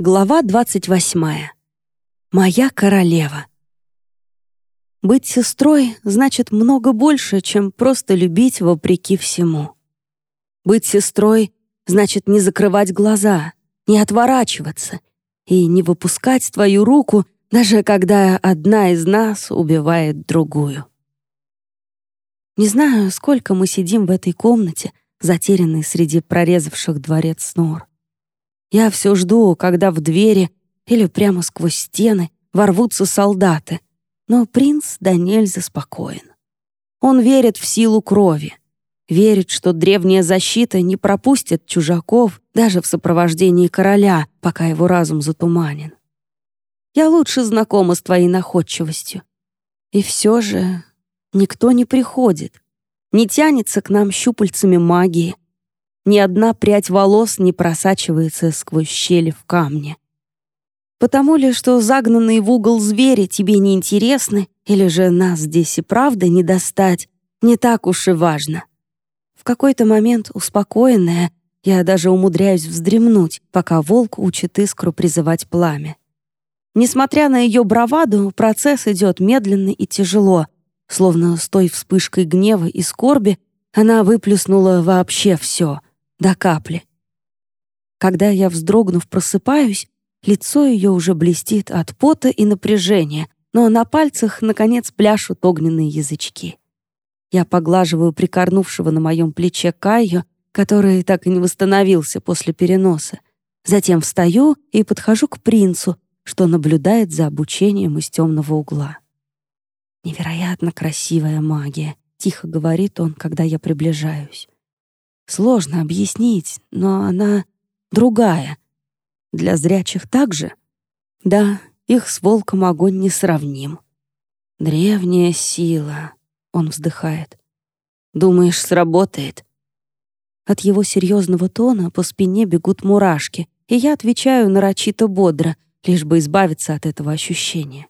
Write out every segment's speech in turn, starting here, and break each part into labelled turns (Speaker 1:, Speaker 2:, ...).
Speaker 1: Глава 28. Моя королева. Быть сестрой значит много больше, чем просто любить вопреки всему. Быть сестрой значит не закрывать глаза, не отворачиваться и не выпускать твою руку, даже когда одна из нас убивает другую. Не знаю, сколько мы сидим в этой комнате, затерянной среди прорезавших дворец нор. Я все жду, когда в двери или прямо сквозь стены ворвутся солдаты. Но принц да нельзя спокоен. Он верит в силу крови. Верит, что древняя защита не пропустит чужаков даже в сопровождении короля, пока его разум затуманен. Я лучше знакома с твоей находчивостью. И все же никто не приходит, не тянется к нам щупальцами магии, ни одна прядь волос не просачивается сквозь щели в камне. Потому ли, что загнанные в угол звери тебе не интересны, или же нас здесь и правда не достать, не так уж и важно. В какой-то момент, успокоенная, я даже умудряюсь вздремнуть, пока волк учит искру призывать пламя. Несмотря на ее браваду, процесс идет медленно и тяжело, словно с той вспышкой гнева и скорби она выплюснула вообще все — до капли. Когда я, вздрогнув, просыпаюсь, лицо ее уже блестит от пота и напряжения, но на пальцах, наконец, пляшут огненные язычки. Я поглаживаю прикорнувшего на моем плече Кайо, который так и не восстановился после переноса. Затем встаю и подхожу к принцу, что наблюдает за обучением из темного угла. «Невероятно красивая магия», — тихо говорит он, когда я приближаюсь. Сложно объяснить, но она другая. Для зрячих также? Да, их с волком огонь не сравним. Древняя сила, он вздыхает. Думаешь, сработает? От его серьезного тона по спине бегут мурашки, и я отвечаю нарочито бодро, лишь бы избавиться от этого ощущения.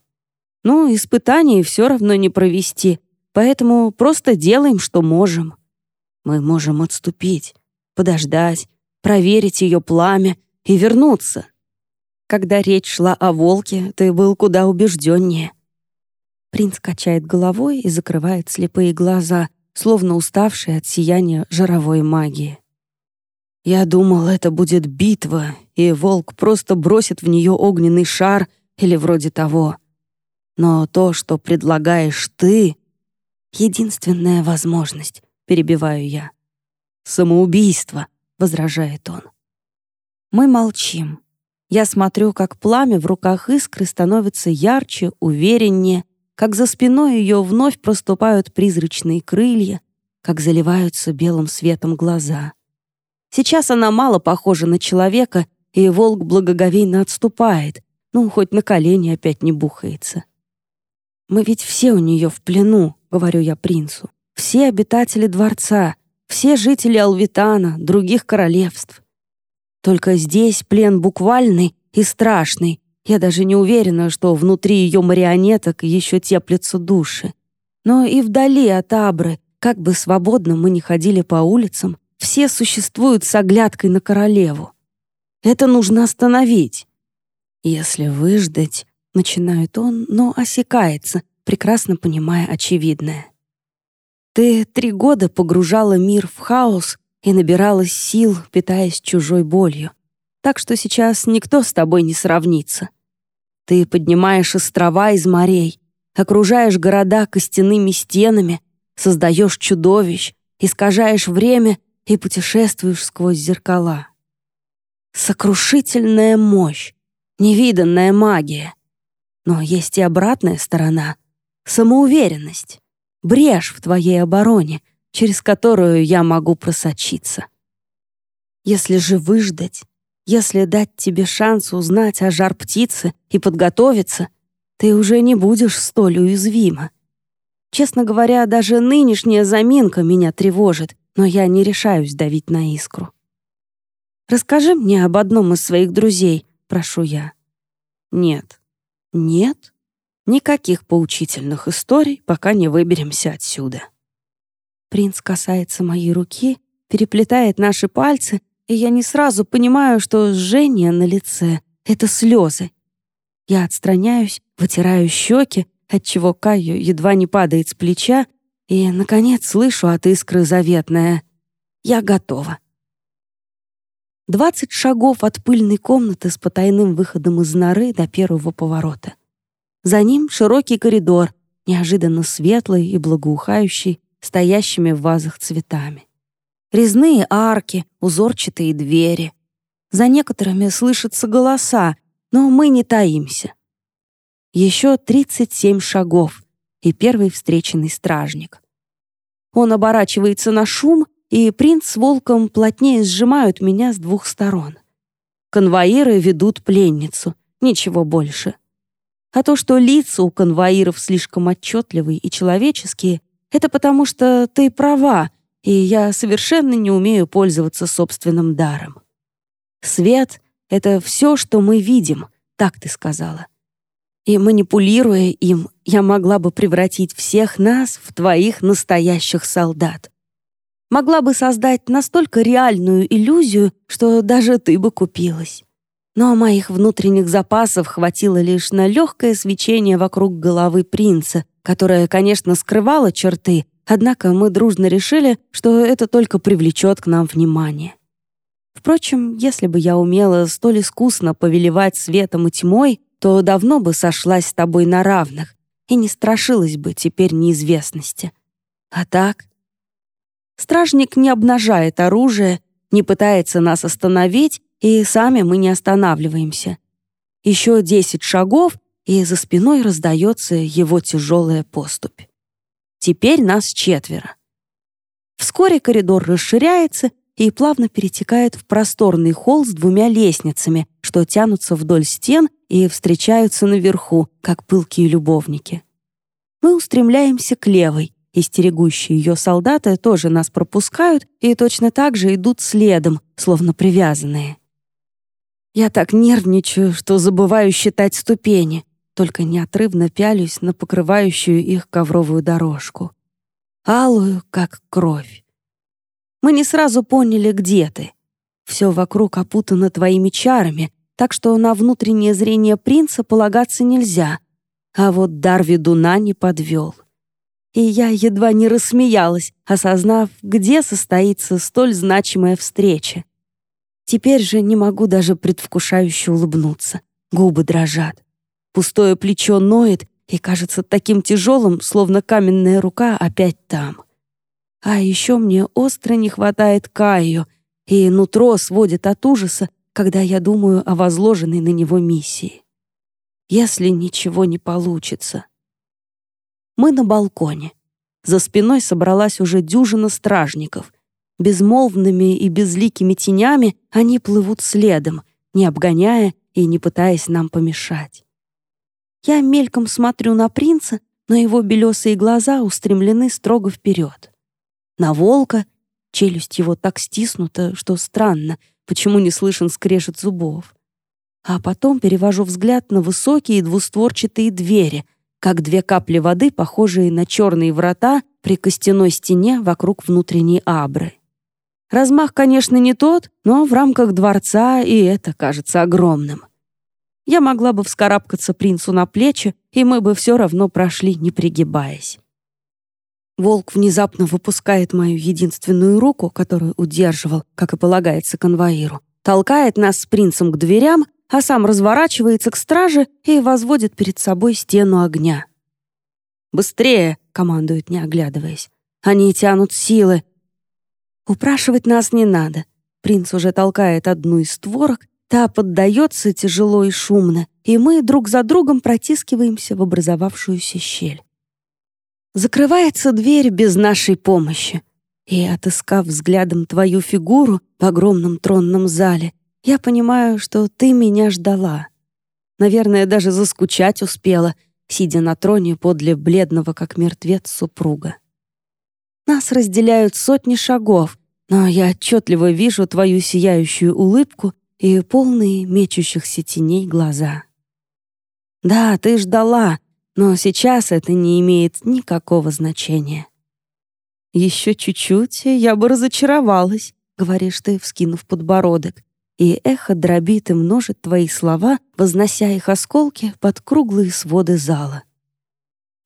Speaker 1: Ну, испытаний все равно не провести, поэтому просто делаем, что можем. Мы можем отступить, подождать, проверить ее пламя и вернуться. Когда речь шла о волке, ты был куда убежденнее. Принц качает головой и закрывает слепые глаза, словно уставший от сияния жировой магии. Я думал, это будет битва, и волк просто бросит в нее огненный шар или вроде того. Но то, что предлагаешь ты — единственная возможность перебиваю я. «Самоубийство», — возражает он. Мы молчим. Я смотрю, как пламя в руках искры становится ярче, увереннее, как за спиной ее вновь проступают призрачные крылья, как заливаются белым светом глаза. Сейчас она мало похожа на человека, и волк благоговейно отступает, ну, хоть на колени опять не бухается. «Мы ведь все у нее в плену», — говорю я принцу все обитатели дворца, все жители Алвитана, других королевств. Только здесь плен буквальный и страшный. Я даже не уверена, что внутри ее марионеток еще теплятся души. Но и вдали от Абры, как бы свободно мы ни ходили по улицам, все существуют с оглядкой на королеву. Это нужно остановить. Если выждать, начинает он, но осекается, прекрасно понимая очевидное. Ты три года погружала мир в хаос и набиралась сил, питаясь чужой болью. Так что сейчас никто с тобой не сравнится. Ты поднимаешь острова из морей, окружаешь города костяными стенами, создаешь чудовищ, искажаешь время и путешествуешь сквозь зеркала. Сокрушительная мощь, невиданная магия. Но есть и обратная сторона — самоуверенность брешь в твоей обороне, через которую я могу просочиться. Если же выждать, если дать тебе шанс узнать о жар птицы и подготовиться, ты уже не будешь столь уязвима. Честно говоря, даже нынешняя заминка меня тревожит, но я не решаюсь давить на искру. «Расскажи мне об одном из своих друзей», — прошу я. «Нет». «Нет?» Никаких поучительных историй, пока не выберемся отсюда. Принц касается моей руки, переплетает наши пальцы, и я не сразу понимаю, что жжение на лице — это слезы. Я отстраняюсь, вытираю щеки, отчего Каю едва не падает с плеча, и, наконец, слышу от искры заветное «Я готова». Двадцать шагов от пыльной комнаты с потайным выходом из норы до первого поворота. За ним широкий коридор, неожиданно светлый и благоухающий, стоящими в вазах цветами. Резные арки, узорчатые двери. За некоторыми слышатся голоса, но мы не таимся. Еще 37 шагов и первый встреченный стражник. Он оборачивается на шум, и принц с волком плотнее сжимают меня с двух сторон. Конвоиры ведут пленницу, ничего больше. А то, что лица у конвоиров слишком отчетливые и человеческие, это потому что ты права, и я совершенно не умею пользоваться собственным даром. Свет — это все, что мы видим, так ты сказала. И манипулируя им, я могла бы превратить всех нас в твоих настоящих солдат. Могла бы создать настолько реальную иллюзию, что даже ты бы купилась. Но моих внутренних запасов хватило лишь на легкое свечение вокруг головы принца, которое, конечно, скрывало черты, однако мы дружно решили, что это только привлечет к нам внимание. Впрочем, если бы я умела столь искусно повелевать светом и тьмой, то давно бы сошлась с тобой на равных и не страшилась бы теперь неизвестности. А так? Стражник не обнажает оружие, не пытается нас остановить и сами мы не останавливаемся. Еще десять шагов, и за спиной раздается его тяжелая поступь. Теперь нас четверо. Вскоре коридор расширяется и плавно перетекает в просторный холл с двумя лестницами, что тянутся вдоль стен и встречаются наверху, как пылкие любовники. Мы устремляемся к левой, и стерегущие ее солдаты тоже нас пропускают и точно так же идут следом, словно привязанные. Я так нервничаю, что забываю считать ступени, только неотрывно пялюсь на покрывающую их ковровую дорожку. Алую, как кровь. Мы не сразу поняли, где ты. Все вокруг опутано твоими чарами, так что на внутреннее зрение принца полагаться нельзя. А вот дар ведуна не подвел. И я едва не рассмеялась, осознав, где состоится столь значимая встреча. Теперь же не могу даже предвкушающе улыбнуться. Губы дрожат. Пустое плечо ноет и кажется таким тяжелым, словно каменная рука опять там. А еще мне остро не хватает Каю, и нутро сводит от ужаса, когда я думаю о возложенной на него миссии. Если ничего не получится. Мы на балконе. За спиной собралась уже дюжина стражников — Безмолвными и безликими тенями они плывут следом, не обгоняя и не пытаясь нам помешать. Я мельком смотрю на принца, но его белесые глаза устремлены строго вперед. На волка челюсть его так стиснута, что странно, почему не слышен скрежет зубов. А потом перевожу взгляд на высокие двустворчатые двери, как две капли воды, похожие на черные врата при костяной стене вокруг внутренней абры. Размах, конечно, не тот, но в рамках дворца и это кажется огромным. Я могла бы вскарабкаться принцу на плечи, и мы бы все равно прошли, не пригибаясь. Волк внезапно выпускает мою единственную руку, которую удерживал, как и полагается конвоиру, толкает нас с принцем к дверям, а сам разворачивается к страже и возводит перед собой стену огня. «Быстрее!» — командует, не оглядываясь. «Они тянут силы, Упрашивать нас не надо. Принц уже толкает одну из створок, та поддается тяжело и шумно, и мы друг за другом протискиваемся в образовавшуюся щель. Закрывается дверь без нашей помощи, и, отыскав взглядом твою фигуру в огромном тронном зале, я понимаю, что ты меня ждала. Наверное, даже заскучать успела, сидя на троне подле бледного, как мертвец, супруга. Нас разделяют сотни шагов, но я отчетливо вижу твою сияющую улыбку и полные мечущихся теней глаза. Да, ты ждала, но сейчас это не имеет никакого значения. Еще чуть-чуть, я бы разочаровалась, говоришь ты, вскинув подбородок. и эхо дробит и множит твои слова, вознося их осколки под круглые своды зала.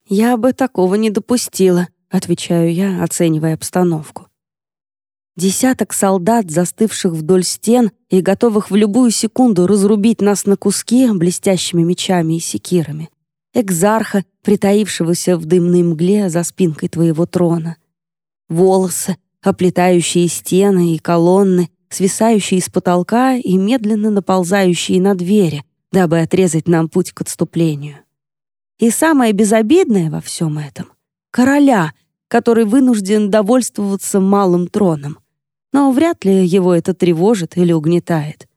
Speaker 1: «Я бы такого не допустила», — отвечаю я, оценивая обстановку. Десяток солдат, застывших вдоль стен и готовых в любую секунду разрубить нас на куски блестящими мечами и секирами. Экзарха, притаившегося в дымной мгле за спинкой твоего трона. Волосы, оплетающие стены и колонны, свисающие с потолка и медленно наползающие на двери, дабы отрезать нам путь к отступлению. И самое безобидное во всем этом — короля, который вынужден довольствоваться малым троном. Но вряд ли его это тревожит или угнетает.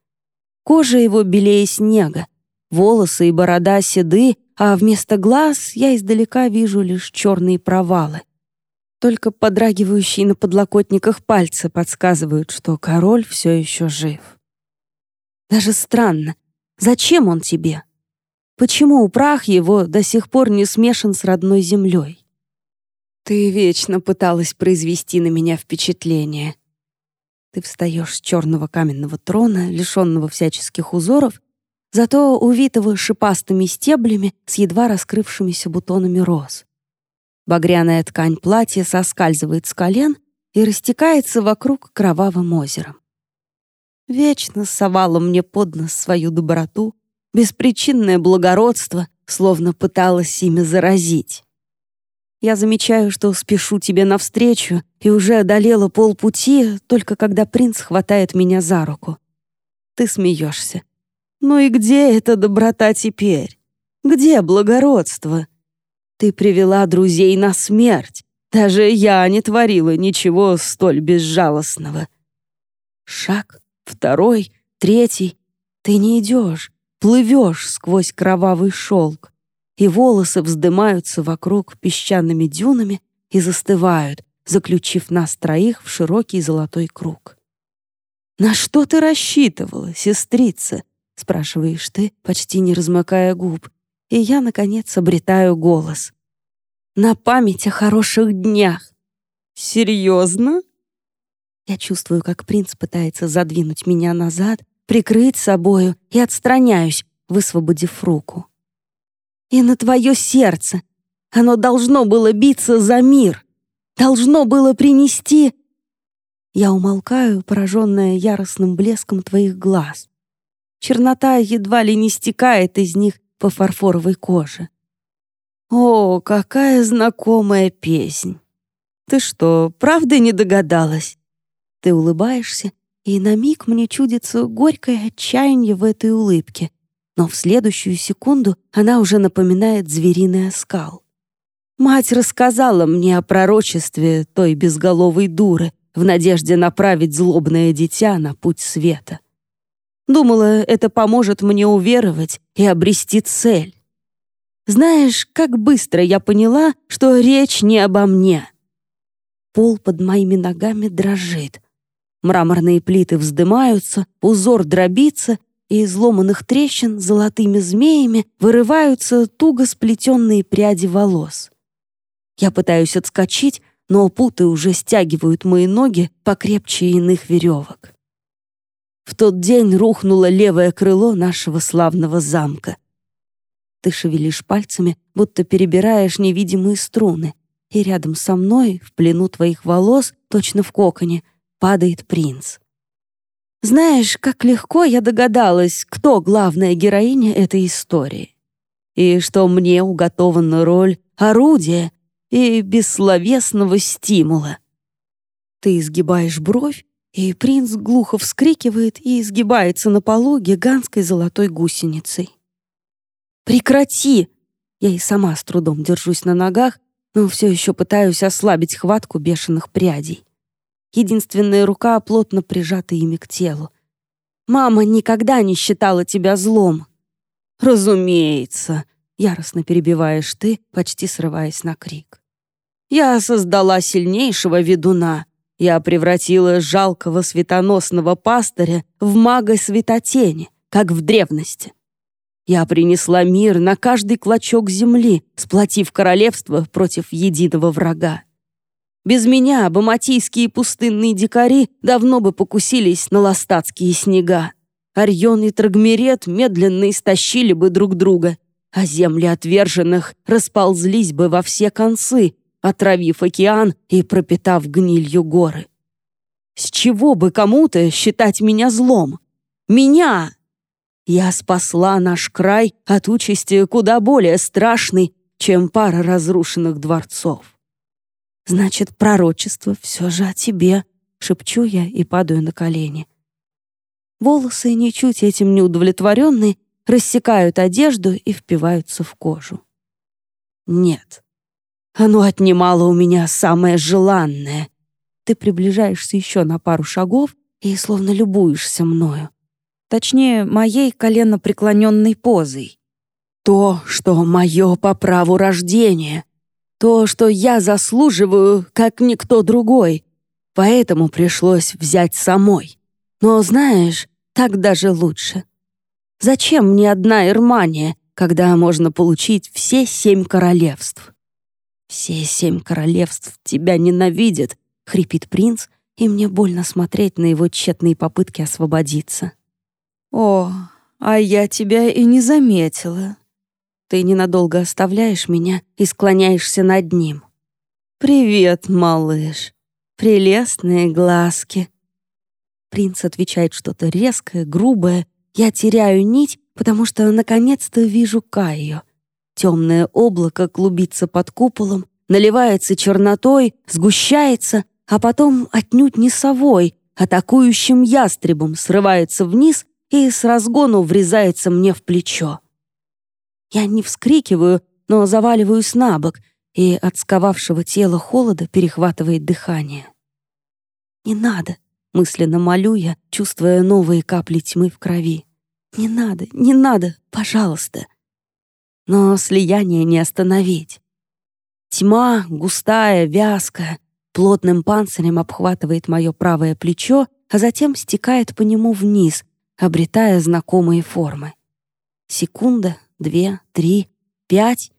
Speaker 1: Кожа его белее снега, волосы и борода седы, а вместо глаз я издалека вижу лишь черные провалы — только подрагивающие на подлокотниках пальцы подсказывают, что король все еще жив. Даже странно, зачем он тебе? Почему прах его до сих пор не смешан с родной землей? Ты вечно пыталась произвести на меня впечатление. Ты встаешь с черного каменного трона, лишенного всяческих узоров, зато увитого шипастыми стеблями с едва раскрывшимися бутонами роз. Багряная ткань платья соскальзывает с колен и растекается вокруг кровавым озером. Вечно совала мне под нос свою доброту, беспричинное благородство, словно пыталась ими заразить. Я замечаю, что спешу тебе навстречу и уже одолела полпути, только когда принц хватает меня за руку. Ты смеешься. Ну и где эта доброта теперь? Где благородство? Ты привела друзей на смерть. Даже я не творила ничего столь безжалостного. Шаг, второй, третий. Ты не идешь, плывешь сквозь кровавый шелк, и волосы вздымаются вокруг песчаными дюнами и застывают, заключив нас троих в широкий золотой круг. «На что ты рассчитывала, сестрица?» — спрашиваешь ты, почти не размыкая губ, и я, наконец, обретаю голос. На память о хороших днях. Серьезно? Я чувствую, как принц пытается задвинуть меня назад, прикрыть собою и отстраняюсь, высвободив руку. И на твое сердце. Оно должно было биться за мир. Должно было принести... Я умолкаю, пораженная яростным блеском твоих глаз. Чернота едва ли не стекает из них по фарфоровой коже. «О, какая знакомая песнь! Ты что, правда не догадалась?» Ты улыбаешься, и на миг мне чудится горькое отчаяние в этой улыбке, но в следующую секунду она уже напоминает звериный оскал. Мать рассказала мне о пророчестве той безголовой дуры в надежде направить злобное дитя на путь света. Думала, это поможет мне уверовать и обрести цель. Знаешь, как быстро я поняла, что речь не обо мне. Пол под моими ногами дрожит. Мраморные плиты вздымаются, узор дробится, и из ломаных трещин золотыми змеями вырываются туго сплетенные пряди волос. Я пытаюсь отскочить, но путы уже стягивают мои ноги покрепче иных веревок. В тот день рухнуло левое крыло нашего славного замка. Ты шевелишь пальцами, будто перебираешь невидимые струны, и рядом со мной, в плену твоих волос, точно в коконе, падает принц. Знаешь, как легко я догадалась, кто главная героиня этой истории. И что мне уготована роль орудия и бессловесного стимула. Ты изгибаешь бровь, и принц глухо вскрикивает и изгибается на полу гигантской золотой гусеницей. «Прекрати!» Я и сама с трудом держусь на ногах, но все еще пытаюсь ослабить хватку бешеных прядей. Единственная рука плотно прижата ими к телу. «Мама никогда не считала тебя злом!» «Разумеется!» — яростно перебиваешь ты, почти срываясь на крик. «Я создала сильнейшего ведуна, я превратила жалкого светоносного пастыря в мага светотени, как в древности. Я принесла мир на каждый клочок земли, сплотив королевство против единого врага. Без меня баматийские пустынные дикари давно бы покусились на ластатские снега. Орион и Трагмерет медленно истощили бы друг друга, а земли отверженных расползлись бы во все концы, отравив океан и пропитав гнилью горы. С чего бы кому-то считать меня злом? Меня! Я спасла наш край от участи куда более страшной, чем пара разрушенных дворцов. Значит, пророчество все же о тебе, шепчу я и падаю на колени. Волосы, ничуть этим не удовлетворенные, рассекают одежду и впиваются в кожу. Нет, оно отнимало у меня самое желанное. Ты приближаешься еще на пару шагов и словно любуешься мною. Точнее, моей колено преклоненной позой. То, что мое по праву рождения. То, что я заслуживаю, как никто другой. Поэтому пришлось взять самой. Но знаешь, так даже лучше. Зачем мне одна Ирмания, когда можно получить все семь королевств? Все семь королевств тебя ненавидят, хрипит принц, и мне больно смотреть на его тщетные попытки освободиться. О, а я тебя и не заметила. Ты ненадолго оставляешь меня и склоняешься над ним. «Привет, малыш. Прелестные глазки». Принц отвечает что-то резкое, грубое. Я теряю нить, потому что наконец-то вижу Кайо. Темное облако клубится под куполом, наливается чернотой, сгущается, а потом отнюдь не совой, атакующим ястребом срывается вниз и с разгону врезается мне в плечо. Я не вскрикиваю, но заваливаюсь на бок, и от сковавшего тела холода перехватывает дыхание. «Не надо», — мысленно молю я, чувствуя новые капли тьмы в крови. «Не надо, не надо, пожалуйста». Но слияние не остановить. Тьма, густая, вязкая, плотным панцирем обхватывает мое правое плечо, а затем стекает по нему вниз, обретая знакомые формы. Секунда, две, три, пять,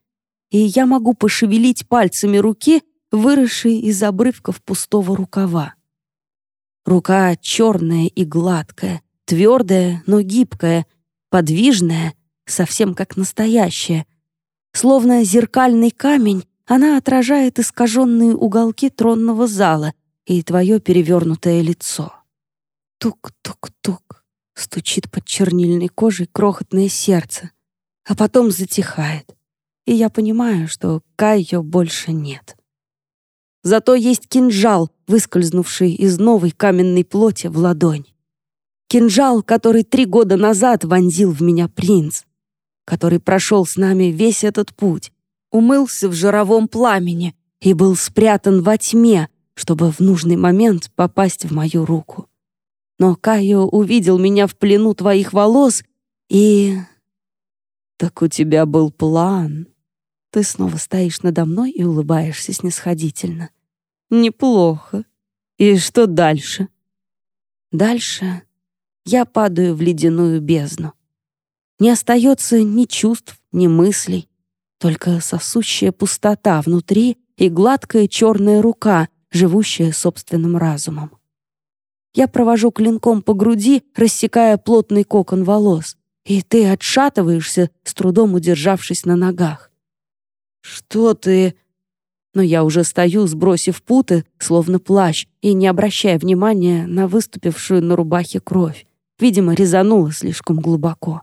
Speaker 1: и я могу пошевелить пальцами руки, выросшей из обрывков пустого рукава. Рука черная и гладкая, твердая, но гибкая, подвижная, совсем как настоящая. Словно зеркальный камень, она отражает искаженные уголки тронного зала и твое перевернутое лицо. Тук-тук-тук, стучит под чернильной кожей крохотное сердце а потом затихает. И я понимаю, что Кайо больше нет. Зато есть кинжал, выскользнувший из новой каменной плоти в ладонь. Кинжал, который три года назад вонзил в меня принц, который прошел с нами весь этот путь, умылся в жировом пламени и был спрятан во тьме, чтобы в нужный момент попасть в мою руку. Но Кайо увидел меня в плену твоих волос и «Так у тебя был план». Ты снова стоишь надо мной и улыбаешься снисходительно. «Неплохо. И что дальше?» «Дальше я падаю в ледяную бездну. Не остается ни чувств, ни мыслей, только сосущая пустота внутри и гладкая черная рука, живущая собственным разумом. Я провожу клинком по груди, рассекая плотный кокон волос и ты отшатываешься, с трудом удержавшись на ногах. «Что ты...» Но я уже стою, сбросив путы, словно плащ, и не обращая внимания на выступившую на рубахе кровь. Видимо, резанула слишком глубоко.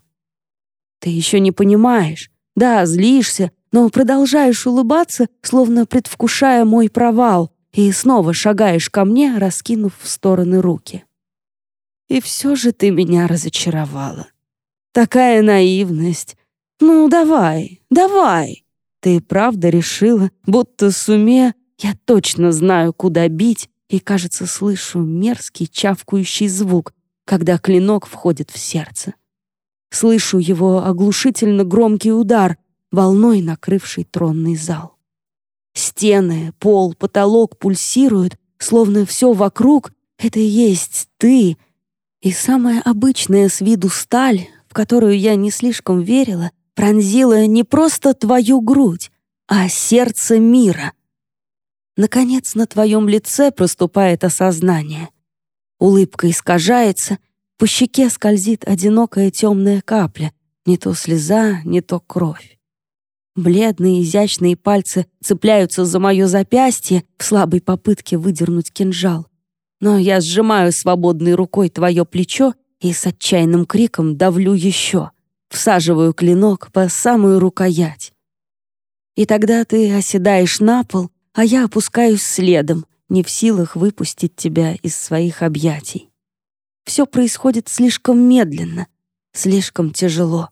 Speaker 1: Ты еще не понимаешь. Да, злишься, но продолжаешь улыбаться, словно предвкушая мой провал, и снова шагаешь ко мне, раскинув в стороны руки. И все же ты меня разочаровала. Такая наивность. Ну, давай, давай. Ты правда решила, будто суме я точно знаю, куда бить, и, кажется, слышу мерзкий чавкающий звук, когда клинок входит в сердце. Слышу его оглушительно громкий удар, волной накрывший тронный зал. Стены, пол, потолок пульсируют, словно все вокруг — это и есть ты. И самая обычная с виду сталь которую я не слишком верила, пронзила не просто твою грудь, а сердце мира. Наконец на твоем лице проступает осознание. Улыбка искажается, по щеке скользит одинокая темная капля, не то слеза, не то кровь. Бледные изящные пальцы цепляются за мое запястье в слабой попытке выдернуть кинжал. Но я сжимаю свободной рукой твое плечо и с отчаянным криком давлю еще, всаживаю клинок по самую рукоять. И тогда ты оседаешь на пол, а я опускаюсь следом, не в силах выпустить тебя из своих объятий. Все происходит слишком медленно, слишком тяжело.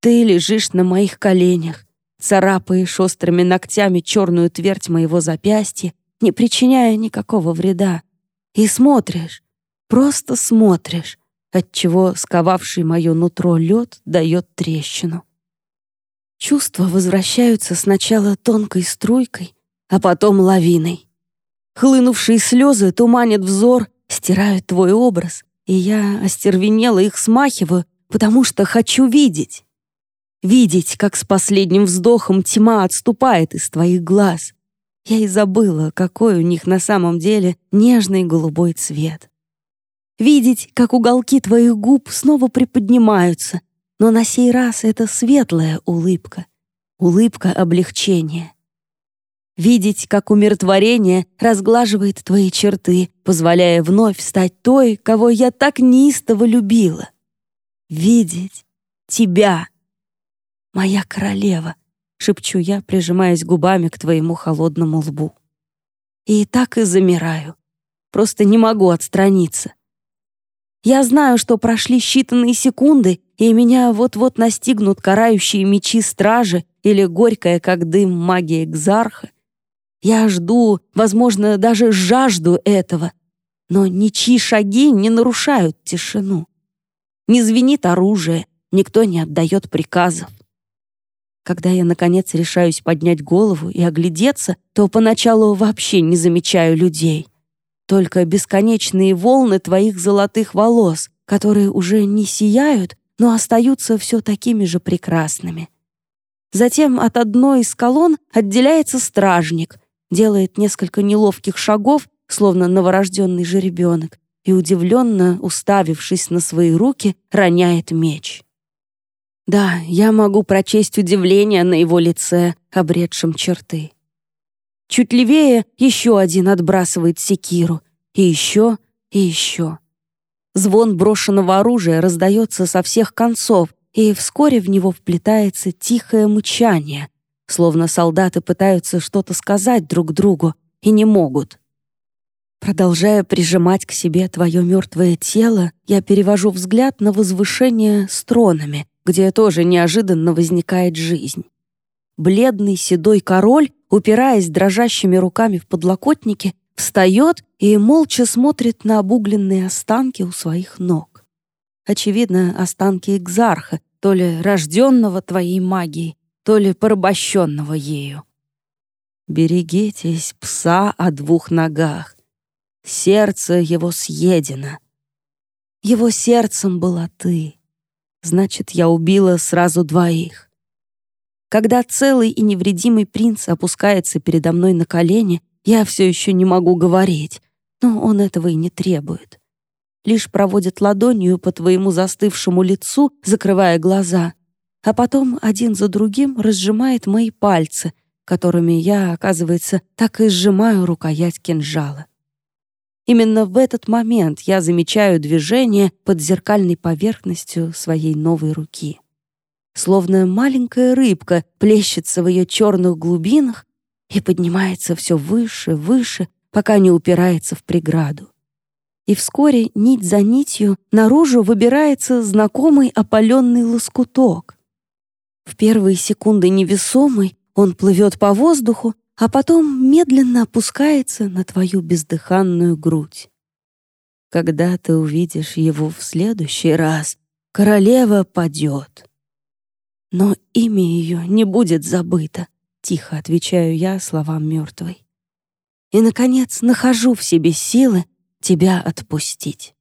Speaker 1: Ты лежишь на моих коленях, царапаешь острыми ногтями черную твердь моего запястья, не причиняя никакого вреда, и смотришь, просто смотришь, отчего сковавший мое нутро лед дает трещину. Чувства возвращаются сначала тонкой струйкой, а потом лавиной. Хлынувшие слезы туманят взор, стирают твой образ, и я остервенело их смахиваю, потому что хочу видеть. Видеть, как с последним вздохом тьма отступает из твоих глаз. Я и забыла, какой у них на самом деле нежный голубой цвет. Видеть, как уголки твоих губ снова приподнимаются, но на сей раз это светлая улыбка, улыбка облегчения. Видеть, как умиротворение разглаживает твои черты, позволяя вновь стать той, кого я так неистово любила. Видеть тебя, моя королева, шепчу я, прижимаясь губами к твоему холодному лбу. И так и замираю. Просто не могу отстраниться. Я знаю, что прошли считанные секунды, и меня вот-вот настигнут карающие мечи стражи или горькая, как дым, магия Экзарха. Я жду, возможно, даже жажду этого, но ничьи шаги не нарушают тишину. Не звенит оружие, никто не отдает приказов. Когда я, наконец, решаюсь поднять голову и оглядеться, то поначалу вообще не замечаю людей. Только бесконечные волны твоих золотых волос, которые уже не сияют, но остаются все такими же прекрасными. Затем от одной из колонн отделяется стражник, делает несколько неловких шагов, словно новорожденный жеребенок, и, удивленно уставившись на свои руки, роняет меч. Да, я могу прочесть удивление на его лице, обретшем черты. Чуть левее еще один отбрасывает секиру, и еще, и еще. Звон брошенного оружия раздается со всех концов, и вскоре в него вплетается тихое мычание, словно солдаты пытаются что-то сказать друг другу и не могут. Продолжая прижимать к себе твое мертвое тело, я перевожу взгляд на возвышение с тронами, где тоже неожиданно возникает жизнь. Бледный седой король, упираясь дрожащими руками в подлокотники, встает и молча смотрит на обугленные останки у своих ног. Очевидно, останки Экзарха, то ли рожденного твоей магией, то ли порабощенного ею. Берегитесь пса о двух ногах. Сердце его съедено. Его сердцем была ты. Значит, я убила сразу двоих. Когда целый и невредимый принц опускается передо мной на колени, я все еще не могу говорить, но он этого и не требует. Лишь проводит ладонью по твоему застывшему лицу, закрывая глаза, а потом один за другим разжимает мои пальцы, которыми я, оказывается, так и сжимаю рукоять кинжала. Именно в этот момент я замечаю движение под зеркальной поверхностью своей новой руки. Словно маленькая рыбка плещется в ее черных глубинах, и поднимается все выше, выше, пока не упирается в преграду. И вскоре нить за нитью наружу выбирается знакомый опаленный лоскуток. В первые секунды невесомый он плывет по воздуху, а потом медленно опускается на твою бездыханную грудь. Когда ты увидишь его в следующий раз, королева падет. Но имя ее не будет забыто. Тихо отвечаю я словам мертвой. И, наконец, нахожу в себе силы тебя отпустить.